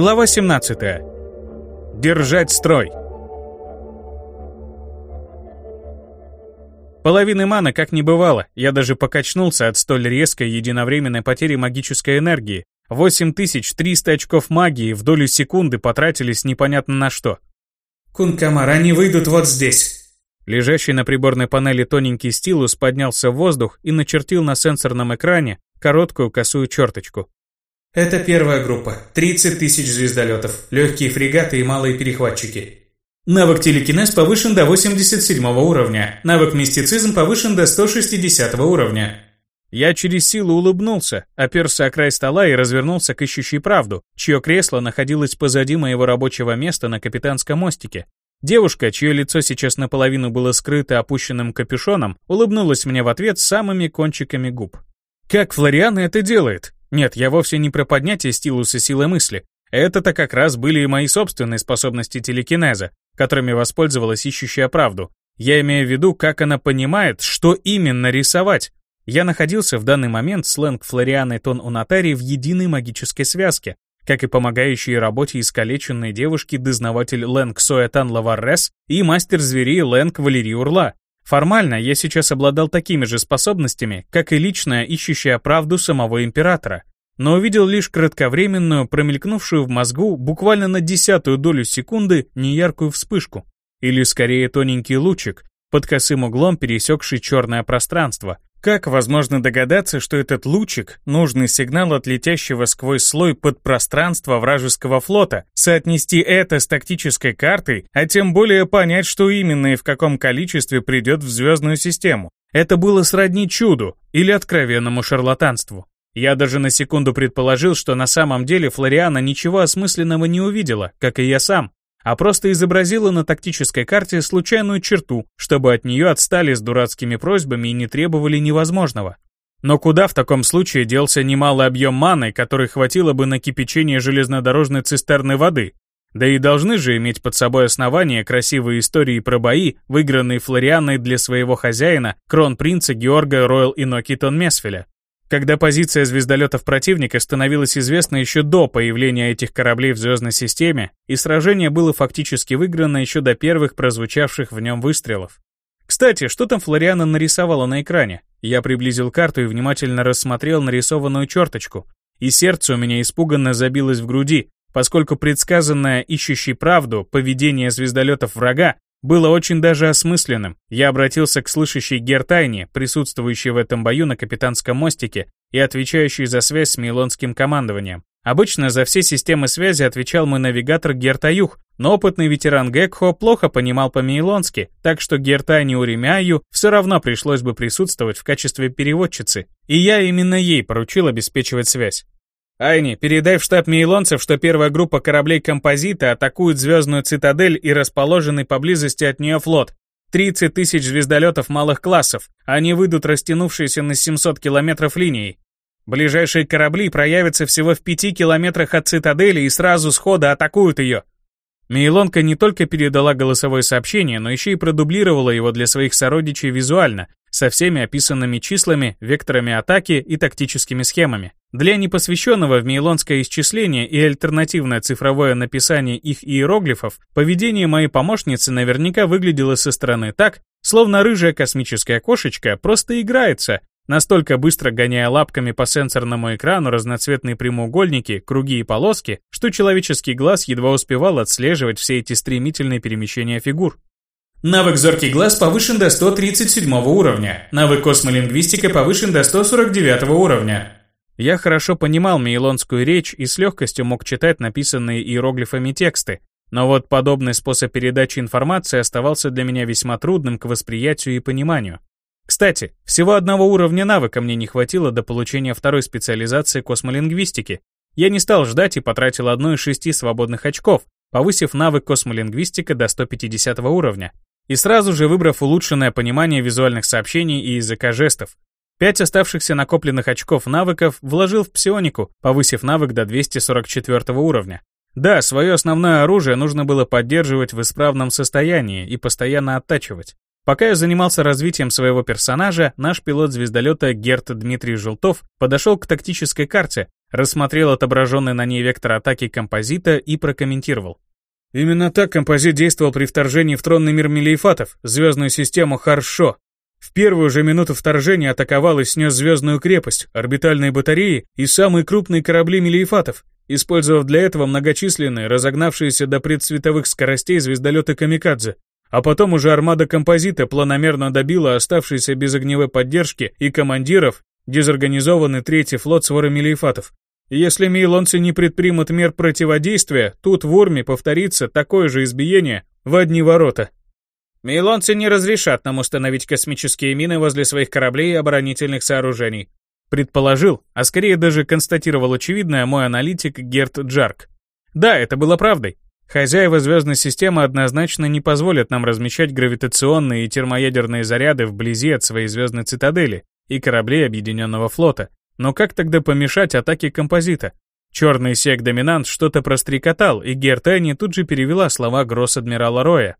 Глава 17. Держать строй. Половины маны как не бывало, я даже покачнулся от столь резкой единовременной потери магической энергии. 8300 очков магии в долю секунды потратились непонятно на что. «Кункамар, они выйдут вот здесь!» Лежащий на приборной панели тоненький стилус поднялся в воздух и начертил на сенсорном экране короткую косую черточку. Это первая группа. 30 тысяч звездолетов, легкие фрегаты и малые перехватчики. Навык телекинез повышен до 87 уровня. Навык мистицизм повышен до 160 уровня. Я через силу улыбнулся, оперся о край стола и развернулся к ищущей правду, чье кресло находилось позади моего рабочего места на капитанском мостике. Девушка, чье лицо сейчас наполовину было скрыто опущенным капюшоном, улыбнулась мне в ответ самыми кончиками губ. Как Флориана это делает? Нет, я вовсе не про поднятие стилуса силы мысли. Это-то как раз были и мои собственные способности телекинеза, которыми воспользовалась ищущая правду. Я имею в виду, как она понимает, что именно рисовать. Я находился в данный момент сленг Флорианы Тон Унатари в единой магической связке, как и помогающие работе искалеченной девушки дознаватель Лэнг Соэтан Лаваррес и мастер зверей Лэнг Валерий Урла. Формально я сейчас обладал такими же способностями, как и личная ищущая правду самого императора, но увидел лишь кратковременную, промелькнувшую в мозгу буквально на десятую долю секунды неяркую вспышку, или скорее тоненький лучик, под косым углом пересекший черное пространство, как возможно догадаться, что этот лучик — нужный сигнал от летящего сквозь слой подпространства вражеского флота, соотнести это с тактической картой, а тем более понять, что именно и в каком количестве придет в звездную систему? Это было сродни чуду или откровенному шарлатанству. Я даже на секунду предположил, что на самом деле Флориана ничего осмысленного не увидела, как и я сам, а просто изобразила на тактической карте случайную черту, чтобы от нее отстали с дурацкими просьбами и не требовали невозможного. Но куда в таком случае делся немалый объем маны, который хватило бы на кипячение железнодорожной цистерны воды? Да и должны же иметь под собой основания красивые истории про бои, выигранные Флорианой для своего хозяина, кронпринца Георга Ройл Инокитон Месфеля. Когда позиция звездолетов противника становилась известна еще до появления этих кораблей в звездной системе, и сражение было фактически выиграно еще до первых прозвучавших в нем выстрелов. Кстати, что там Флориана нарисовала на экране? Я приблизил карту и внимательно рассмотрел нарисованную черточку, и сердце у меня испуганно забилось в груди, поскольку предсказанное ищущей правду поведение звездолетов врага было очень даже осмысленным. Я обратился к слышащей Гертайне, присутствующей в этом бою на капитанском мостике и отвечающей за связь с Мейлонским командованием. Обычно за все системы связи отвечал мой навигатор Гертаюх, но опытный ветеран Гекхо плохо понимал по-мейлонски, так что Гертайне Уремяю все равно пришлось бы присутствовать в качестве переводчицы, и я именно ей поручил обеспечивать связь. Айни, передай в штаб мейлонцев, что первая группа кораблей «Композита» атакует звездную цитадель и расположенный поблизости от нее флот. 30 тысяч звездолетов малых классов. Они выйдут растянувшиеся на 700 километров линией. Ближайшие корабли проявятся всего в 5 километрах от цитадели и сразу схода атакуют ее. Мейлонка не только передала голосовое сообщение, но еще и продублировала его для своих сородичей визуально, со всеми описанными числами, векторами атаки и тактическими схемами. Для непосвященного в мейлонское исчисление и альтернативное цифровое написание их иероглифов, поведение моей помощницы наверняка выглядело со стороны так, словно рыжая космическая кошечка просто играется, настолько быстро гоняя лапками по сенсорному экрану разноцветные прямоугольники, круги и полоски, что человеческий глаз едва успевал отслеживать все эти стремительные перемещения фигур. Навык «Зоркий глаз» повышен до 137 уровня. Навык «Космолингвистика» повышен до 149 уровня. Я хорошо понимал мейлонскую речь и с легкостью мог читать написанные иероглифами тексты, но вот подобный способ передачи информации оставался для меня весьма трудным к восприятию и пониманию. Кстати, всего одного уровня навыка мне не хватило до получения второй специализации космолингвистики. Я не стал ждать и потратил одно из шести свободных очков, повысив навык космолингвистика до 150 уровня и сразу же выбрав улучшенное понимание визуальных сообщений и языка жестов. Пять оставшихся накопленных очков навыков вложил в псионику, повысив навык до 244 уровня. Да, свое основное оружие нужно было поддерживать в исправном состоянии и постоянно оттачивать. Пока я занимался развитием своего персонажа, наш пилот звездолета Герт Дмитрий Желтов подошел к тактической карте, рассмотрел отображенный на ней вектор атаки композита и прокомментировал. Именно так композит действовал при вторжении в тронный мир Мелиефатов, звездную систему Харшо. В первую же минуту вторжения атаковал и снес звездную крепость, орбитальные батареи и самые крупные корабли Мелиефатов, использовав для этого многочисленные, разогнавшиеся до предсветовых скоростей звездолеты Камикадзе. А потом уже армада композита планомерно добила оставшиеся без огневой поддержки и командиров дезорганизованный третий флот своры Мелиефатов. Если мейлонцы не предпримут мер противодействия, тут в Урме повторится такое же избиение в одни ворота. Мейлонцы не разрешат нам установить космические мины возле своих кораблей и оборонительных сооружений. Предположил, а скорее даже констатировал очевидное мой аналитик Герт Джарк. Да, это было правдой. Хозяева звездной системы однозначно не позволят нам размещать гравитационные и термоядерные заряды вблизи от своей звездной цитадели и кораблей Объединенного флота, но как тогда помешать атаке композита? Черный сек-доминант что-то прострекотал, и Гертани тут же перевела слова гросс-адмирала Роя.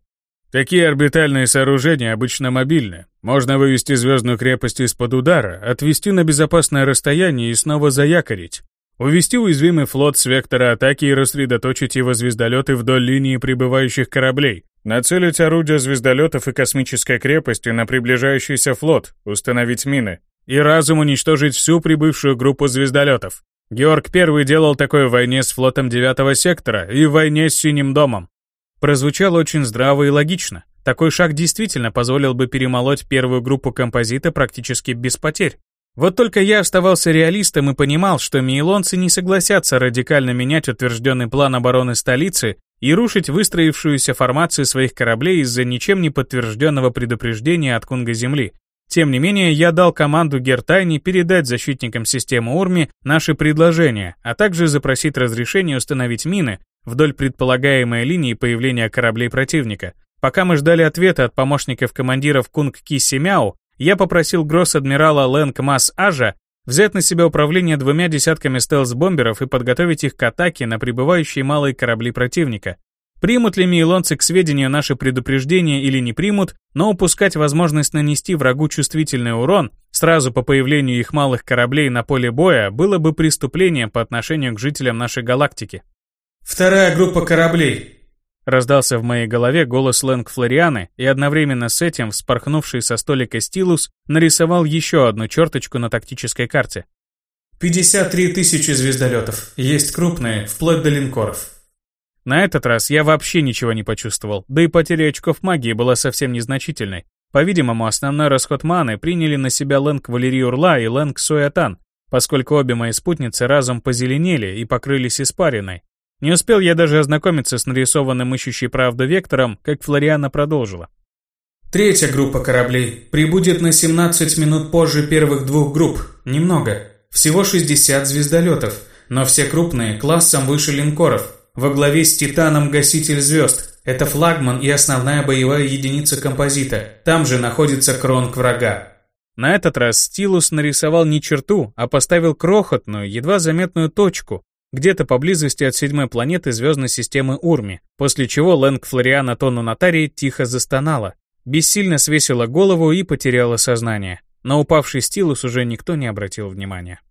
Такие орбитальные сооружения обычно мобильны. Можно вывести звездную крепость из-под удара, отвести на безопасное расстояние и снова заякорить. Увести уязвимый флот с вектора атаки и рассредоточить его звездолеты вдоль линии прибывающих кораблей. Нацелить орудия звездолетов и космической крепости на приближающийся флот, установить мины и разом уничтожить всю прибывшую группу звездолетов. Георг Первый делал такое в войне с флотом девятого сектора и в войне с Синим домом. Прозвучало очень здраво и логично. Такой шаг действительно позволил бы перемолоть первую группу композита практически без потерь. Вот только я оставался реалистом и понимал, что мейлонцы не согласятся радикально менять утвержденный план обороны столицы и рушить выстроившуюся формацию своих кораблей из-за ничем не подтвержденного предупреждения от Кунга Земли. Тем не менее, я дал команду Гертайни передать защитникам системы Урми наши предложения, а также запросить разрешение установить мины вдоль предполагаемой линии появления кораблей противника. Пока мы ждали ответа от помощников командиров Кунг Ки Семяу, я попросил гросс-адмирала Лэнг Мас Ажа взять на себя управление двумя десятками стелс-бомберов и подготовить их к атаке на прибывающие малые корабли противника. Примут ли мейлонцы к сведению наши предупреждения или не примут, но упускать возможность нанести врагу чувствительный урон сразу по появлению их малых кораблей на поле боя было бы преступлением по отношению к жителям нашей галактики. «Вторая группа кораблей», Раздался в моей голове голос Лэнг Флорианы, и одновременно с этим вспорхнувший со столика стилус нарисовал еще одну черточку на тактической карте. 53 тысячи звездолетов, есть крупные, вплоть до линкоров. На этот раз я вообще ничего не почувствовал, да и потеря очков магии была совсем незначительной. По-видимому, основной расход маны приняли на себя Лэнг Валерий Урла и Лэнг Суэтан, поскольку обе мои спутницы разом позеленели и покрылись испариной. Не успел я даже ознакомиться с нарисованным ищущей правду вектором, как Флориана продолжила. Третья группа кораблей прибудет на 17 минут позже первых двух групп. Немного. Всего 60 звездолетов, но все крупные, классом выше линкоров, во главе с Титаном Гаситель Звезд. Это флагман и основная боевая единица композита. Там же находится кронг врага. На этот раз Стилус нарисовал не черту, а поставил крохотную, едва заметную точку, где-то поблизости от седьмой планеты звездной системы Урми, после чего Лэнг Флориана Тону Натари тихо застонала, бессильно свесила голову и потеряла сознание. На упавший стилус уже никто не обратил внимания.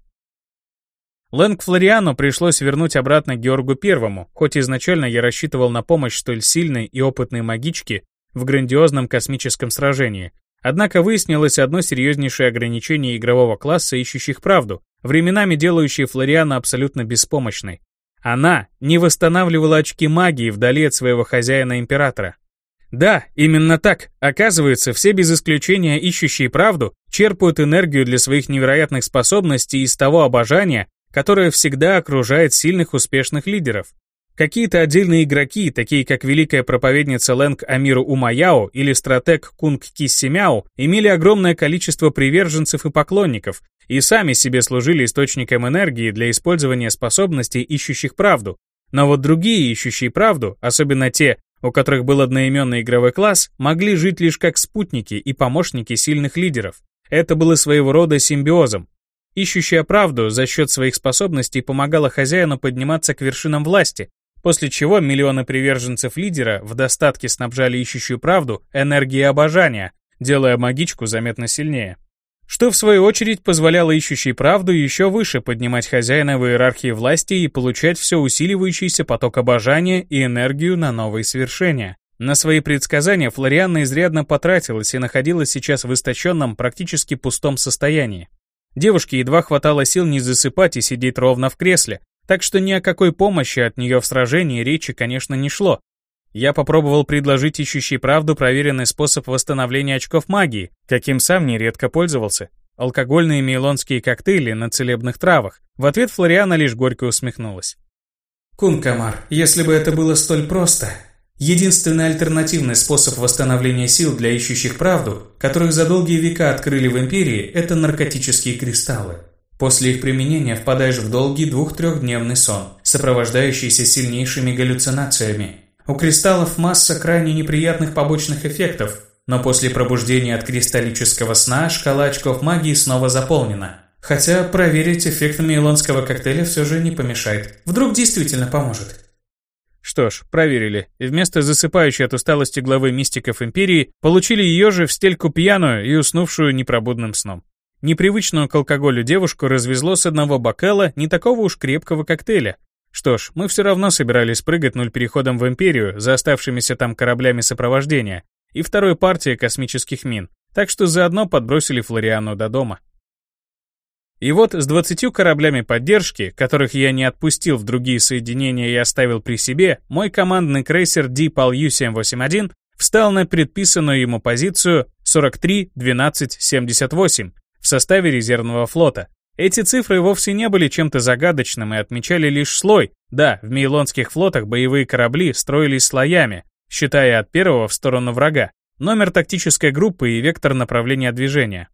Лэнг Флориану пришлось вернуть обратно Георгу Первому, хоть изначально я рассчитывал на помощь столь сильной и опытной магички в грандиозном космическом сражении. Однако выяснилось одно серьезнейшее ограничение игрового класса, ищущих правду, временами делающее Флориану абсолютно беспомощной. Она не восстанавливала очки магии вдали от своего хозяина-императора. Да, именно так. Оказывается, все без исключения ищущие правду черпают энергию для своих невероятных способностей из того обожания, которая всегда окружает сильных успешных лидеров. Какие-то отдельные игроки, такие как великая проповедница Лэнг Амиру Умаяо или стратег Кунг Киссимяо, имели огромное количество приверженцев и поклонников, и сами себе служили источником энергии для использования способностей ищущих правду. Но вот другие ищущие правду, особенно те, у которых был одноименный игровой класс, могли жить лишь как спутники и помощники сильных лидеров. Это было своего рода симбиозом, Ищущая правду за счет своих способностей помогала хозяину подниматься к вершинам власти, после чего миллионы приверженцев лидера в достатке снабжали ищущую правду энергией обожания, делая магичку заметно сильнее. что в свою очередь позволяло ищущей правду еще выше поднимать хозяина в иерархии власти и получать все усиливающийся поток обожания и энергию на новые свершения. На свои предсказания Флорианна изрядно потратилась и находилась сейчас в истощенном, практически пустом состоянии. Девушке едва хватало сил не засыпать и сидеть ровно в кресле, так что ни о какой помощи от нее в сражении речи, конечно, не шло. Я попробовал предложить ищущей правду проверенный способ восстановления очков магии, каким сам нередко пользовался. Алкогольные мейлонские коктейли на целебных травах. В ответ Флориана лишь горько усмехнулась. «Кункамар, если бы это было столь просто. Единственный альтернативный способ восстановления сил для ищущих правду, которых за долгие века открыли в Империи, это наркотические кристаллы. После их применения впадаешь в долгий двух-трехдневный сон, сопровождающийся сильнейшими галлюцинациями, у кристаллов масса крайне неприятных побочных эффектов, но после пробуждения от кристаллического сна шкала очков магии снова заполнена. Хотя проверить эффект мейлонского коктейля все же не помешает. Вдруг действительно поможет. Что ж, проверили. Вместо засыпающей от усталости главы мистиков Империи, получили ее же в стельку пьяную и уснувшую непробудным сном. Непривычную к алкоголю девушку развезло с одного бокала не такого уж крепкого коктейля, что ж, мы все равно собирались прыгать нуль переходом в Империю за оставшимися там кораблями сопровождения и второй партией космических мин, так что заодно подбросили Флориану до дома. И вот с 20 кораблями поддержки, которых я не отпустил в другие соединения и оставил при себе, мой командный крейсер Deepal U-781 встал на предписанную ему позицию 43-12-78 в составе резервного флота, эти цифры вовсе не были чем-то загадочным и отмечали лишь слой. Да, в мейлонских флотах боевые корабли строились слоями, считая от первого в сторону врага, номер тактической группы и вектор направления движения.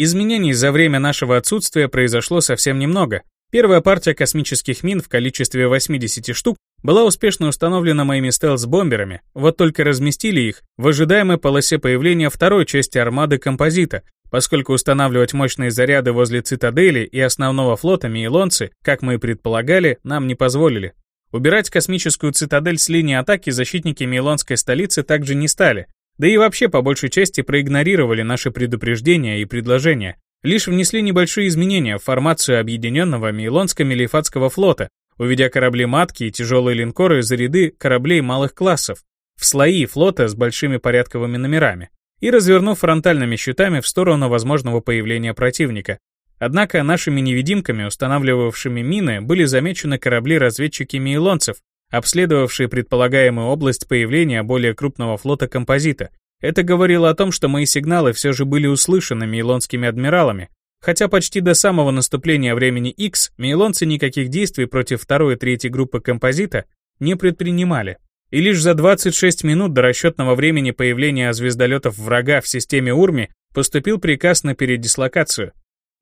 Изменений за время нашего отсутствия произошло совсем немного. Первая партия космических мин в количестве 80 штук была успешно установлена моими стелс-бомберами, вот только разместили их в ожидаемой полосе появления второй части армады композита, поскольку устанавливать мощные заряды возле цитадели и основного флота мейлонцы, как мы и предполагали, нам не позволили. Убирать космическую цитадель с линии атаки защитники мейлонской столицы также не стали, да и вообще по большей части проигнорировали наши предупреждения и предложения, лишь внесли небольшие изменения в формацию объединенного мейлонско-мелифатского флота, уведя корабли-матки и тяжелые линкоры за ряды кораблей малых классов, в слои флота с большими порядковыми номерами и развернув фронтальными щитами в сторону возможного появления противника. Однако нашими невидимками, устанавливавшими мины, были замечены корабли-разведчики мейлонцев, обследовавшие предполагаемую область появления более крупного флота композита. Это говорило о том, что мои сигналы все же были услышаны мейлонскими адмиралами, хотя почти до самого наступления времени X мейлонцы никаких действий против второй и третьей группы композита не предпринимали. И лишь за 26 минут до расчетного времени появления звездолетов врага в системе Урми поступил приказ на передислокацию.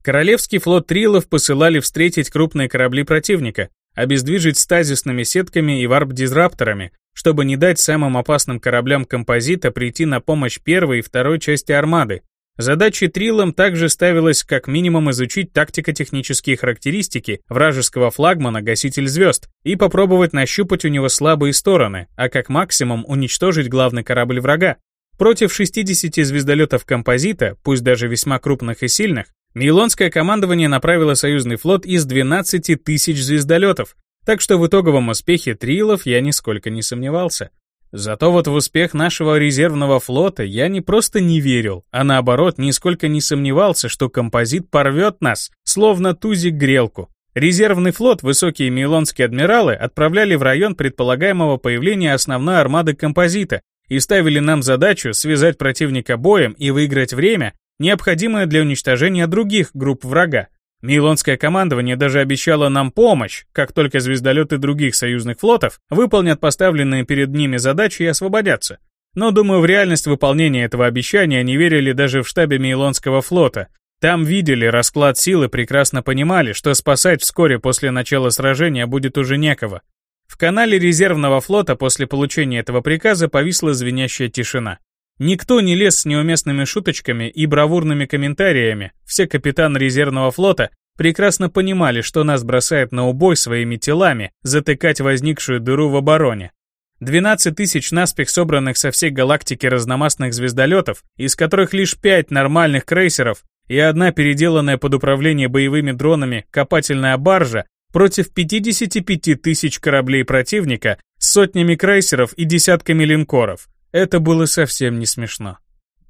Королевский флот Трилов посылали встретить крупные корабли противника, обездвижить стазисными сетками и варп-дизрапторами, чтобы не дать самым опасным кораблям композита прийти на помощь первой и второй части армады, Задачей Трилам также ставилось как минимум изучить тактико-технические характеристики вражеского флагмана «Гаситель звезд» и попробовать нащупать у него слабые стороны, а как максимум уничтожить главный корабль врага. Против 60 звездолетов композита, пусть даже весьма крупных и сильных, Мейлонское командование направило союзный флот из 12 тысяч звездолетов, так что в итоговом успехе Трилов я нисколько не сомневался. Зато вот в успех нашего резервного флота я не просто не верил, а наоборот нисколько не сомневался, что композит порвет нас, словно тузик грелку. Резервный флот высокие мейлонские адмиралы отправляли в район предполагаемого появления основной армады композита и ставили нам задачу связать противника боем и выиграть время, необходимое для уничтожения других групп врага. Мейлонское командование даже обещало нам помощь, как только звездолеты других союзных флотов выполнят поставленные перед ними задачи и освободятся. Но, думаю, в реальность выполнения этого обещания не верили даже в штабе Мейлонского флота. Там видели расклад сил и прекрасно понимали, что спасать вскоре после начала сражения будет уже некого. В канале резервного флота после получения этого приказа повисла звенящая тишина. Никто не лез с неуместными шуточками и бравурными комментариями. Все капитаны резервного флота прекрасно понимали, что нас бросает на убой своими телами затыкать возникшую дыру в обороне. 12 тысяч наспех собранных со всей галактики разномастных звездолетов, из которых лишь 5 нормальных крейсеров и одна переделанная под управление боевыми дронами копательная баржа против 55 тысяч кораблей противника с сотнями крейсеров и десятками линкоров. Это было совсем не смешно.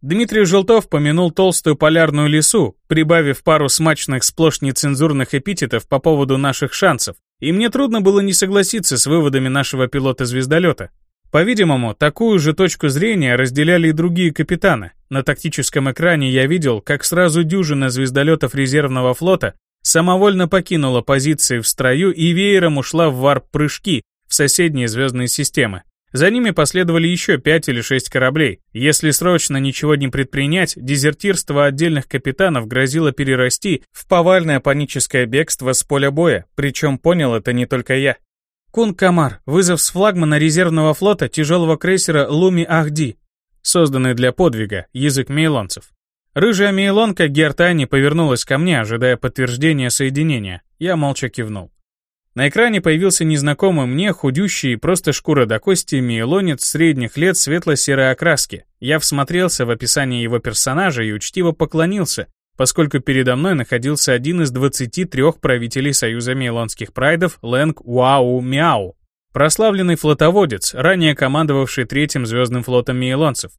Дмитрий Желтов помянул толстую полярную лесу, прибавив пару смачных сплошь нецензурных эпитетов по поводу наших шансов, и мне трудно было не согласиться с выводами нашего пилота-звездолета. По-видимому, такую же точку зрения разделяли и другие капитаны. На тактическом экране я видел, как сразу дюжина звездолетов резервного флота самовольно покинула позиции в строю и веером ушла в варп-прыжки в соседние звездные системы. За ними последовали еще пять или шесть кораблей. Если срочно ничего не предпринять, дезертирство отдельных капитанов грозило перерасти в повальное паническое бегство с поля боя, причем понял это не только я. Кун Камар, вызов с флагмана резервного флота тяжелого крейсера Луми Ахди, созданный для подвига, язык мейлонцев. Рыжая мейлонка Гертани повернулась ко мне, ожидая подтверждения соединения. Я молча кивнул. На экране появился незнакомый мне худющий, просто шкура до кости, миелонец средних лет светло-серой окраски. Я всмотрелся в описание его персонажа и учтиво поклонился, поскольку передо мной находился один из 23 правителей Союза мейлонских прайдов Лэнг Уау Мяу, прославленный флотоводец, ранее командовавший третьим звездным флотом мейлонцев.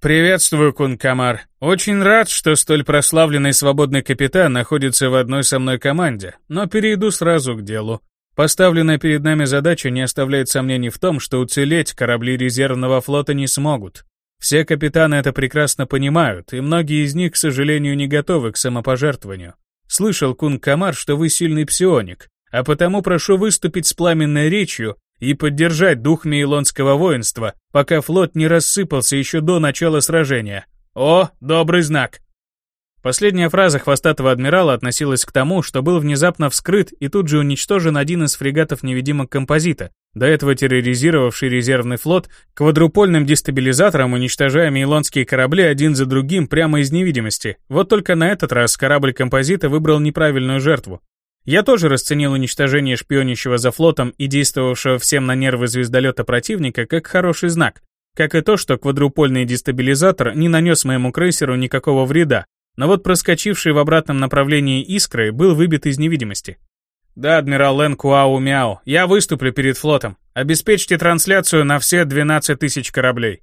«Приветствую, Кун Камар. Очень рад, что столь прославленный свободный капитан находится в одной со мной команде, но перейду сразу к делу. Поставленная перед нами задача не оставляет сомнений в том, что уцелеть корабли резервного флота не смогут. Все капитаны это прекрасно понимают, и многие из них, к сожалению, не готовы к самопожертвованию. Слышал Кун Камар, что вы сильный псионик, а потому прошу выступить с пламенной речью и поддержать дух мейлонского воинства, пока флот не рассыпался еще до начала сражения. О, добрый знак! Последняя фраза хвостатого адмирала относилась к тому, что был внезапно вскрыт и тут же уничтожен один из фрегатов невидимок композита, до этого терроризировавший резервный флот, квадрупольным дестабилизатором уничтожая мейлонские корабли один за другим прямо из невидимости. Вот только на этот раз корабль композита выбрал неправильную жертву. Я тоже расценил уничтожение шпионящего за флотом и действовавшего всем на нервы звездолета противника как хороший знак, как и то, что квадрупольный дестабилизатор не нанес моему крейсеру никакого вреда, но вот проскочивший в обратном направлении искры был выбит из невидимости. «Да, адмирал Лэн Куау Мяу, я выступлю перед флотом. Обеспечьте трансляцию на все 12 тысяч кораблей».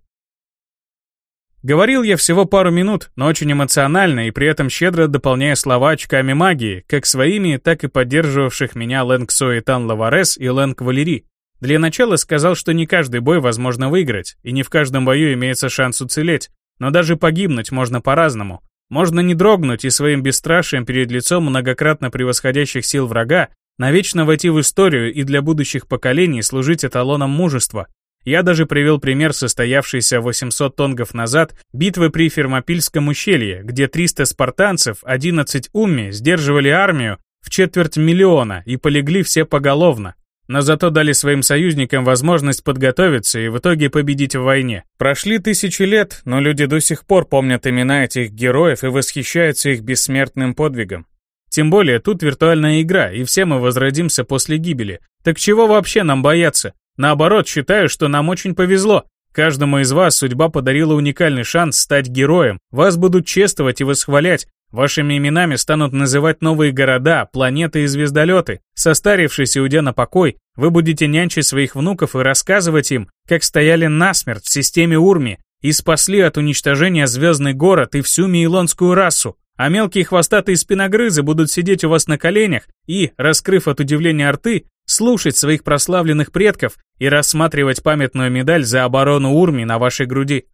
Говорил я всего пару минут, но очень эмоционально и при этом щедро дополняя слова очками магии, как своими, так и поддерживавших меня Лэнг Соэтан Лаварес и Лэнг Валери. Для начала сказал, что не каждый бой возможно выиграть, и не в каждом бою имеется шанс уцелеть, но даже погибнуть можно по-разному. Можно не дрогнуть и своим бесстрашием перед лицом многократно превосходящих сил врага навечно войти в историю и для будущих поколений служить эталоном мужества. Я даже привел пример состоявшейся 800 тонгов назад битвы при Фермопильском ущелье, где 300 спартанцев, 11 умми сдерживали армию в четверть миллиона и полегли все поголовно но зато дали своим союзникам возможность подготовиться и в итоге победить в войне. Прошли тысячи лет, но люди до сих пор помнят имена этих героев и восхищаются их бессмертным подвигом. Тем более тут виртуальная игра, и все мы возродимся после гибели. Так чего вообще нам бояться? Наоборот, считаю, что нам очень повезло. Каждому из вас судьба подарила уникальный шанс стать героем. Вас будут чествовать и восхвалять, Вашими именами станут называть новые города, планеты и звездолеты. Состарившись и уйдя на покой, вы будете нянчить своих внуков и рассказывать им, как стояли насмерть в системе Урми и спасли от уничтожения звездный город и всю мейлонскую расу. А мелкие хвостатые спиногрызы будут сидеть у вас на коленях и, раскрыв от удивления рты, слушать своих прославленных предков и рассматривать памятную медаль за оборону Урми на вашей груди.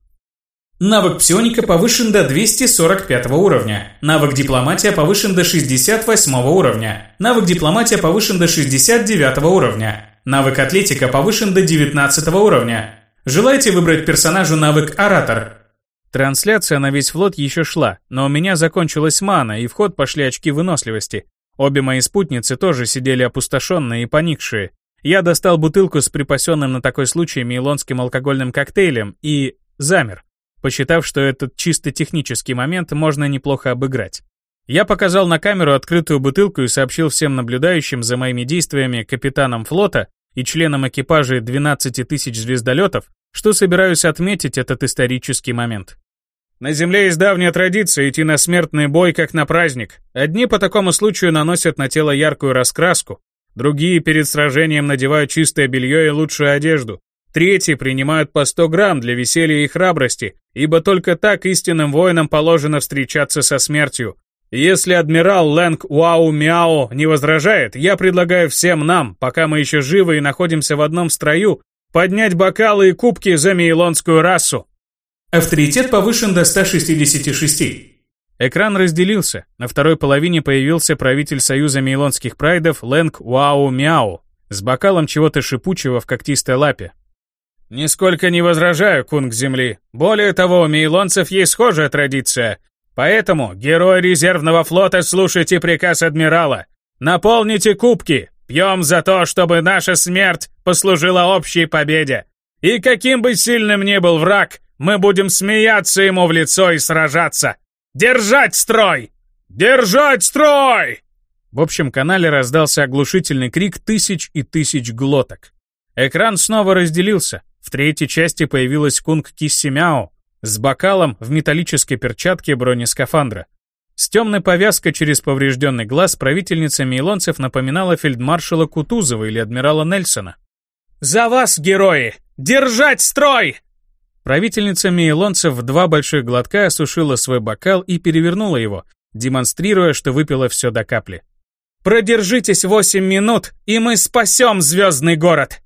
Навык псионика повышен до 245 уровня. Навык дипломатия повышен до 68 уровня. Навык дипломатия повышен до 69 уровня. Навык атлетика повышен до 19 уровня. Желаете выбрать персонажу навык оратор? Трансляция на весь флот еще шла, но у меня закончилась мана, и в ход пошли очки выносливости. Обе мои спутницы тоже сидели опустошенные и поникшие. Я достал бутылку с припасенным на такой случай мейлонским алкогольным коктейлем и замер посчитав, что этот чисто технический момент можно неплохо обыграть. Я показал на камеру открытую бутылку и сообщил всем наблюдающим за моими действиями капитанам флота и членам экипажей 12 тысяч звездолетов, что собираюсь отметить этот исторический момент. На Земле есть давняя традиция идти на смертный бой, как на праздник. Одни по такому случаю наносят на тело яркую раскраску, другие перед сражением надевают чистое белье и лучшую одежду, третьи принимают по 100 грамм для веселья и храбрости, ибо только так истинным воинам положено встречаться со смертью. Если адмирал Лэнг Уау Мяо не возражает, я предлагаю всем нам, пока мы еще живы и находимся в одном строю, поднять бокалы и кубки за мейлонскую расу. Авторитет повышен до 166. Экран разделился. На второй половине появился правитель Союза Мейлонских Прайдов Лэнг Уау Мяу с бокалом чего-то шипучего в когтистой лапе. «Нисколько не возражаю, кунг Земли. Более того, у мейлонцев есть схожая традиция. Поэтому, герой резервного флота, слушайте приказ адмирала. Наполните кубки. Пьем за то, чтобы наша смерть послужила общей победе. И каким бы сильным ни был враг, мы будем смеяться ему в лицо и сражаться. Держать строй! Держать строй!» В общем канале раздался оглушительный крик тысяч и тысяч глоток. Экран снова разделился. В третьей части появилась Кунг Киссимяо с бокалом в металлической перчатке бронескафандра. С темной повязкой через поврежденный глаз правительница Мейлонцев напоминала фельдмаршала Кутузова или адмирала Нельсона. «За вас, герои! Держать строй!» Правительница Мейлонцев в два больших глотка осушила свой бокал и перевернула его, демонстрируя, что выпила все до капли. «Продержитесь восемь минут, и мы спасем звездный город!»